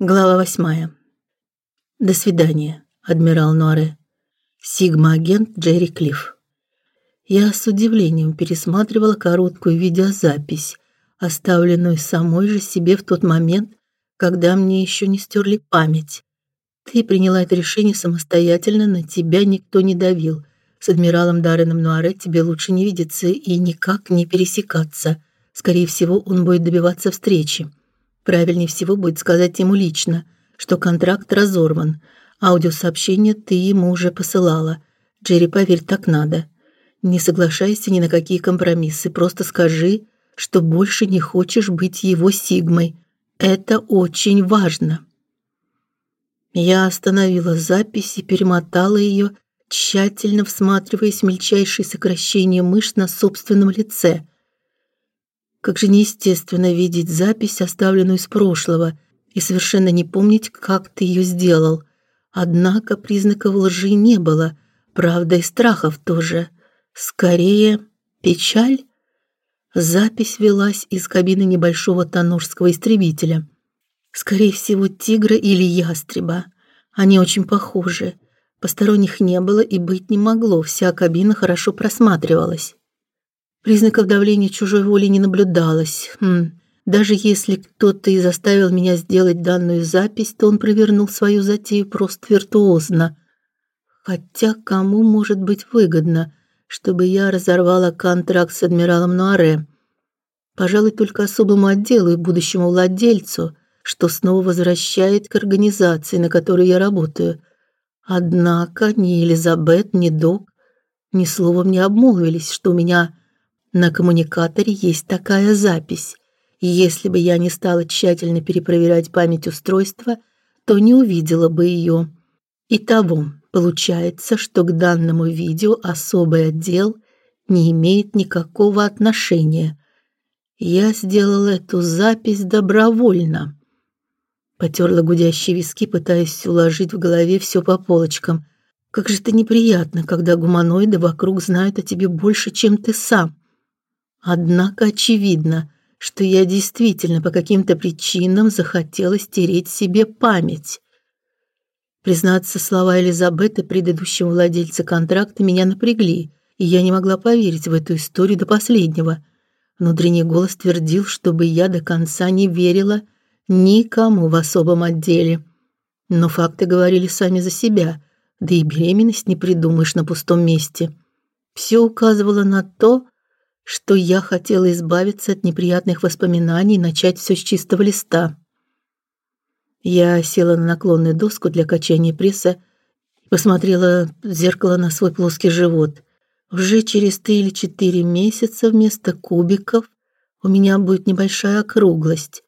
Глава восьмая. До свидания, адмирал Нуаре. Сигма-агент Джерри Клифф. Я с удивлением пересматривала короткую видеозапись, оставленную самой же себе в тот момент, когда мне еще не стерли память. Ты приняла это решение самостоятельно, на тебя никто не давил. С адмиралом Дарреном Нуаре тебе лучше не видеться и никак не пересекаться. Скорее всего, он будет добиваться встречи. Правильнее всего будет сказать ему лично, что контракт разорван. Аудиосообщение ты ему уже посылала. Джерри, поверь, так надо. Не соглашайся ни на какие компромиссы, просто скажи, что больше не хочешь быть его сигмой. Это очень важно. Я остановила запись и перемотала ее, тщательно всматриваясь в мельчайшие сокращения мышц на собственном лице. Как же неестественно видеть запись, оставленную из прошлого, и совершенно не помнить, как ты ее сделал. Однако признаков лжи не было, правда и страхов тоже. Скорее, печаль. Запись велась из кабины небольшого танурского истребителя. Скорее всего, тигра или ястреба. Они очень похожи. Посторонних не было и быть не могло, вся кабина хорошо просматривалась. Признаков давления чужой воли не наблюдалось. Хм. Даже если кто-то и заставил меня сделать данную запись, то он провернул свою затею просто виртуозно. Хотя кому может быть выгодно, чтобы я разорвала контракт с адмиралом Нуаре? Пожалуй, только особому отделу и будущему владельцу, что снова возвращает к организации, на которой я работаю. Однако ни Элизабет, ни Док ни словом не обмолвились, что у меня на коммуникаторе есть такая запись. Если бы я не стала тщательно перепроверять память устройства, то не увидела бы ее. Итого, получается, что к данному видео особый отдел не имеет никакого отношения. Я сделала эту запись добровольно. Потерла гудящие виски, пытаясь уложить в голове все по полочкам. Как же это неприятно, когда гуманоиды вокруг знают о тебе больше, чем ты сам. Однако очевидно, что я действительно по каким-то причинам захотела стереть себе память. Признаться, слова Элизабеты, предыдущего владельца контракта, меня напрягли, и я не могла поверить в эту историю до последнего. Внутренний голос твердил, чтобы я до конца не верила никому в особом отделе. Но факты говорили сами за себя, да и беременность не придумаешь на пустом месте. Все указывало на то, что я хотела избавиться от неприятных воспоминаний и начать все с чистого листа. Я села на наклонную доску для качания пресса и посмотрела в зеркало на свой плоский живот. Уже через три или четыре месяца вместо кубиков у меня будет небольшая округлость.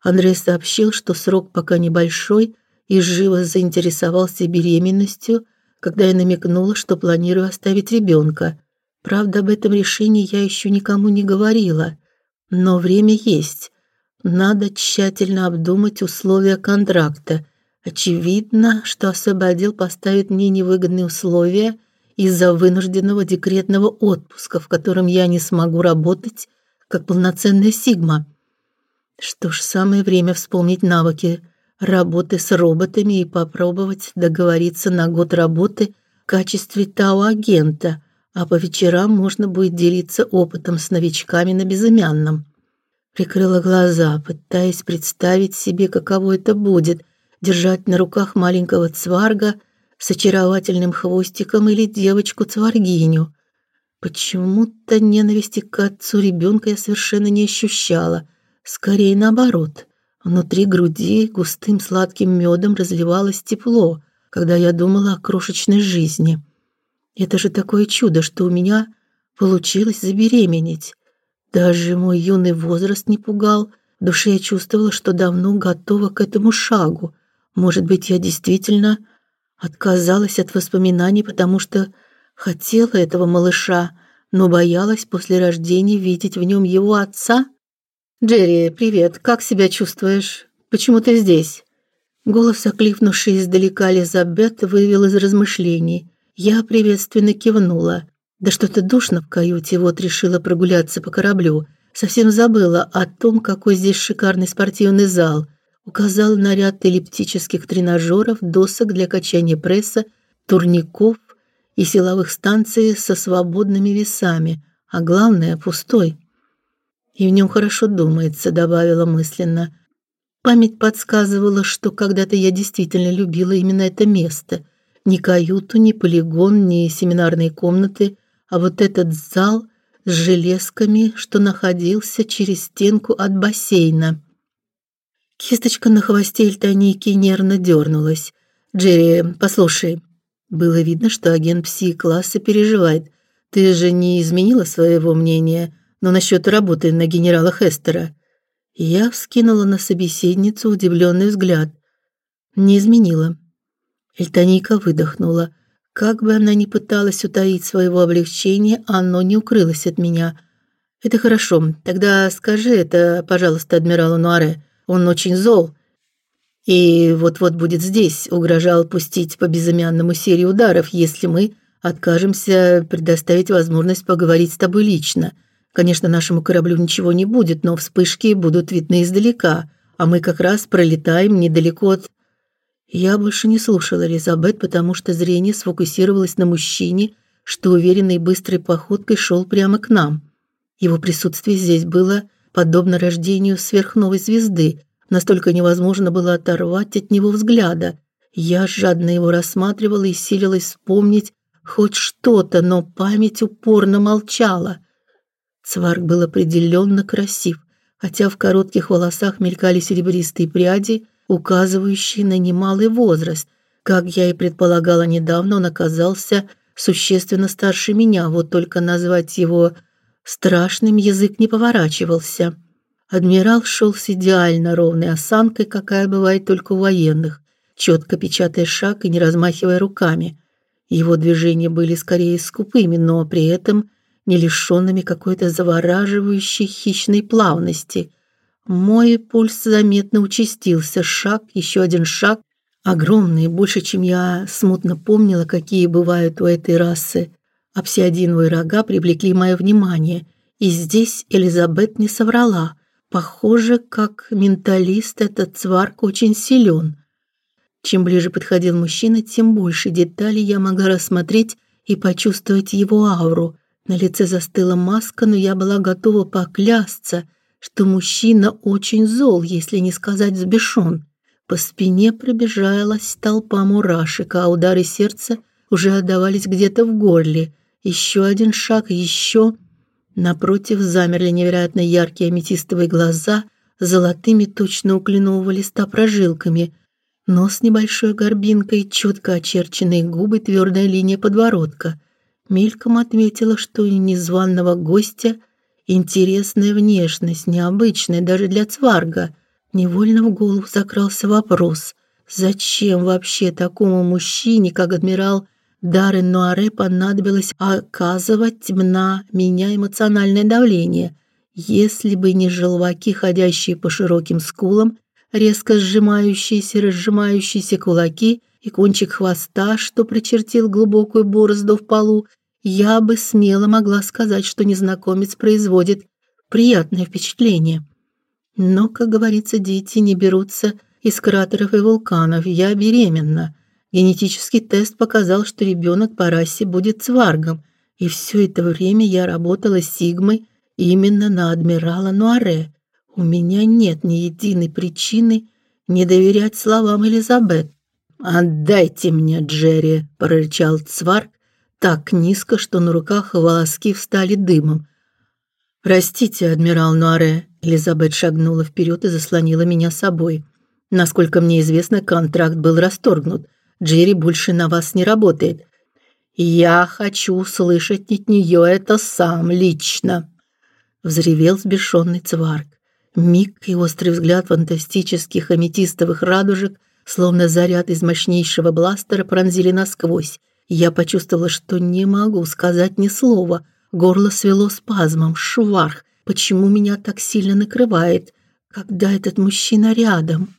Андрей сообщил, что срок пока небольшой, и живо заинтересовался беременностью, когда я намекнула, что планирую оставить ребенка. Правда, об этом решении я еще никому не говорила, но время есть. Надо тщательно обдумать условия контракта. Очевидно, что особый отдел поставит мне невыгодные условия из-за вынужденного декретного отпуска, в котором я не смогу работать как полноценная сигма. Что ж, самое время вспомнить навыки работы с роботами и попробовать договориться на год работы в качестве тау-агента – а по вечерам можно будет делиться опытом с новичками на безымянном. Прикрыла глаза, пытаясь представить себе, каково это будет держать на руках маленького цварга с очаровательным хвостиком или девочку-цваргиню. Почему-то ненависти к отцу ребенка я совершенно не ощущала, скорее наоборот. Внутри груди густым сладким медом разливалось тепло, когда я думала о крошечной жизни. Это же такое чудо, что у меня получилось забеременеть. Даже мой юный возраст не пугал. В душе я чувствовала, что давно готова к этому шагу. Может быть, я действительно отказалась от воспоминаний, потому что хотела этого малыша, но боялась после рождения видеть в нем его отца. Джерри, привет. Как себя чувствуешь? Почему ты здесь? Голос, окликнувший издалека Элизабет, вывел из размышлений. Я приветственно кивнула. Да что-то душно в каюте, вот решила прогуляться по кораблю. Совсем забыла о том, какой здесь шикарный спортивный зал. указал на ряд эллиптических тренажеров, досок для качания пресса, турников и силовых станций со свободными весами, а главное пустой. И в нем хорошо думается, добавила мысленно. Память подсказывала, что когда-то я действительно любила именно это место. Ни каюту, ни полигон, ни семинарные комнаты, а вот этот зал с железками, что находился через стенку от бассейна. Кисточка на хвосте Эльтоники нервно дернулась. «Джерри, послушай». Было видно, что агент пси-класса переживает. «Ты же не изменила своего мнения, но насчет работы на генерала Хестера?» Я вскинула на собеседницу удивленный взгляд. Не изменила. Эльтоника выдохнула. Как бы она ни пыталась утаить своего облегчения, оно не укрылось от меня. Это хорошо. Тогда скажи это, пожалуйста, адмиралу Нуаре. Он очень зол. И вот-вот будет здесь, угрожал пустить по безымянному серию ударов, если мы откажемся предоставить возможность поговорить с тобой лично. Конечно, нашему кораблю ничего не будет, но вспышки будут видны издалека, а мы как раз пролетаем недалеко от я больше не слушала Элизабет, потому что зрение сфокусировалось на мужчине, что уверенной быстрой походкой шел прямо к нам. Его присутствие здесь было подобно рождению сверхновой звезды, настолько невозможно было оторвать от него взгляда. Я жадно его рассматривала и силилась вспомнить хоть что-то, но память упорно молчала. Цварк был определенно красив, хотя в коротких волосах мелькали серебристые пряди, указывающий на немалый возраст. Как я и предполагала недавно, он оказался существенно старше меня, вот только назвать его страшным язык не поворачивался. Адмирал шел с идеально ровной осанкой, какая бывает только у военных, четко печатая шаг и не размахивая руками. Его движения были скорее скупыми, но при этом не лишенными какой-то завораживающей хищной плавности – мой пульс заметно участился. Шаг, еще один шаг, огромный, больше, чем я смутно помнила, какие бывают у этой расы. Обсидиановые рога привлекли мое внимание, и здесь Элизабет не соврала. Похоже, как менталист этот цварк очень силен. Чем ближе подходил мужчина, тем больше деталей я могла рассмотреть и почувствовать его ауру. На лице застыла маска, но я была готова поклясться – что мужчина очень зол, если не сказать взбешен. По спине пробежалась толпа мурашек, а удары сердца уже отдавались где-то в горле. Еще один шаг, еще... Напротив замерли невероятно яркие аметистовые глаза золотыми точно у кленового листа прожилками, нос небольшой горбинкой, четко очерченные губы, твердая линия подбородка. Мельком отметила, что у незваного гостя – Интересная внешность, необычная даже для цварга. Невольно в голову закрался вопрос: зачем вообще такому мужчине, как адмирал Даррен Нуаре, понадобилось оказывать на меня эмоциональное давление? Если бы не желваки, ходящие по широким скулам, резко сжимающиеся, разжимающиеся кулаки и кончик хвоста, что прочертил глубокую борозду в полу, я бы смело могла сказать, что незнакомец производит приятное впечатление. Но, как говорится, дети не берутся из кратеров и вулканов. Я беременна. Генетический тест показал, что ребенок по расе будет цваргом, и все это время я работала сигмой именно на адмирала Нуаре. У меня нет ни единой причины не доверять словам Элизабет. «Отдайте мне, Джерри!» – прорычал Цварг, так низко, что на руках волоски встали дымом. Простите, адмирал Нуаре, Элизабет шагнула вперед и заслонила меня собой. Насколько мне известно, контракт был расторгнут. Джерри больше на вас не работает. Я хочу услышать от нее это сам лично, взревел взбешенный Цварк. Миг и острый взгляд фантастических аметистовых радужек, словно заряд из мощнейшего бластера, пронзили насквозь. Я почувствовала, что не могу сказать ни слова. Горло свело спазмом. Шварх, почему меня так сильно накрывает, когда этот мужчина рядом?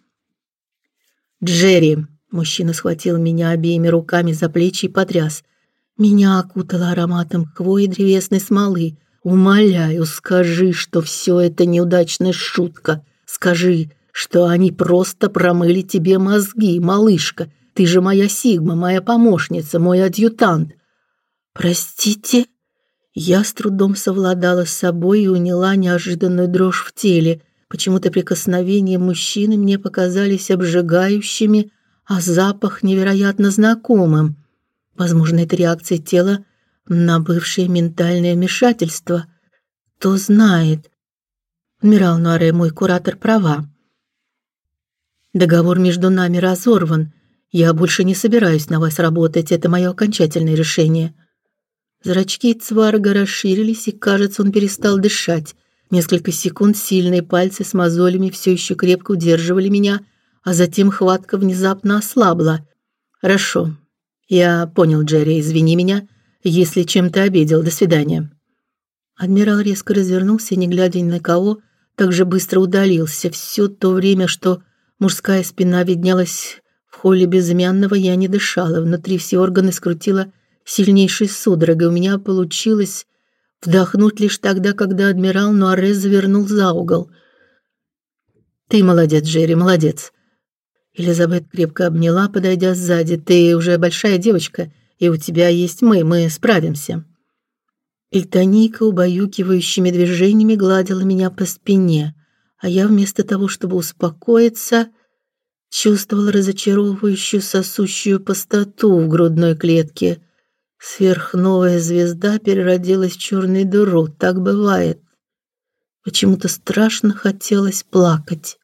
Джерри, мужчина схватил меня обеими руками за плечи и потряс. Меня окутало ароматом хвои и древесной смолы. Умоляю, скажи, что все это неудачная шутка. Скажи, что они просто промыли тебе мозги, малышка. Ты же моя Сигма, моя помощница, мой адъютант. Простите, я с трудом совладала с собой и уняла неожиданную дрожь в теле. Почему-то прикосновения мужчины мне показались обжигающими, а запах невероятно знакомым. Возможно, это реакция тела на бывшее ментальное вмешательство. Кто знает. Адмирал Нуаре, мой куратор, права. Договор между нами разорван. Я больше не собираюсь на вас работать, это мое окончательное решение. Зрачки Цварга расширились, и, кажется, он перестал дышать. Несколько секунд сильные пальцы с мозолями все еще крепко удерживали меня, а затем хватка внезапно ослабла. Хорошо. Я понял, Джерри, извини меня, если чем-то обидел. До свидания. Адмирал резко развернулся, не глядя ни на кого, так же быстро удалился. Все то время, что мужская спина виднелась холле безымянного, я не дышала, внутри все органы скрутило сильнейшей судорогой. У меня получилось вдохнуть лишь тогда, когда адмирал Нуарез завернул за угол. Ты молодец, Джерри, молодец. Элизабет крепко обняла, подойдя сзади. Ты уже большая девочка, и у тебя есть мы, мы справимся. Эльтоника убаюкивающими движениями гладила меня по спине, а я вместо того, чтобы успокоиться, чувствовала разочаровывающую сосущую пустоту в грудной клетке. Сверхновая звезда переродилась в черную дыру, так бывает. Почему-то страшно хотелось плакать.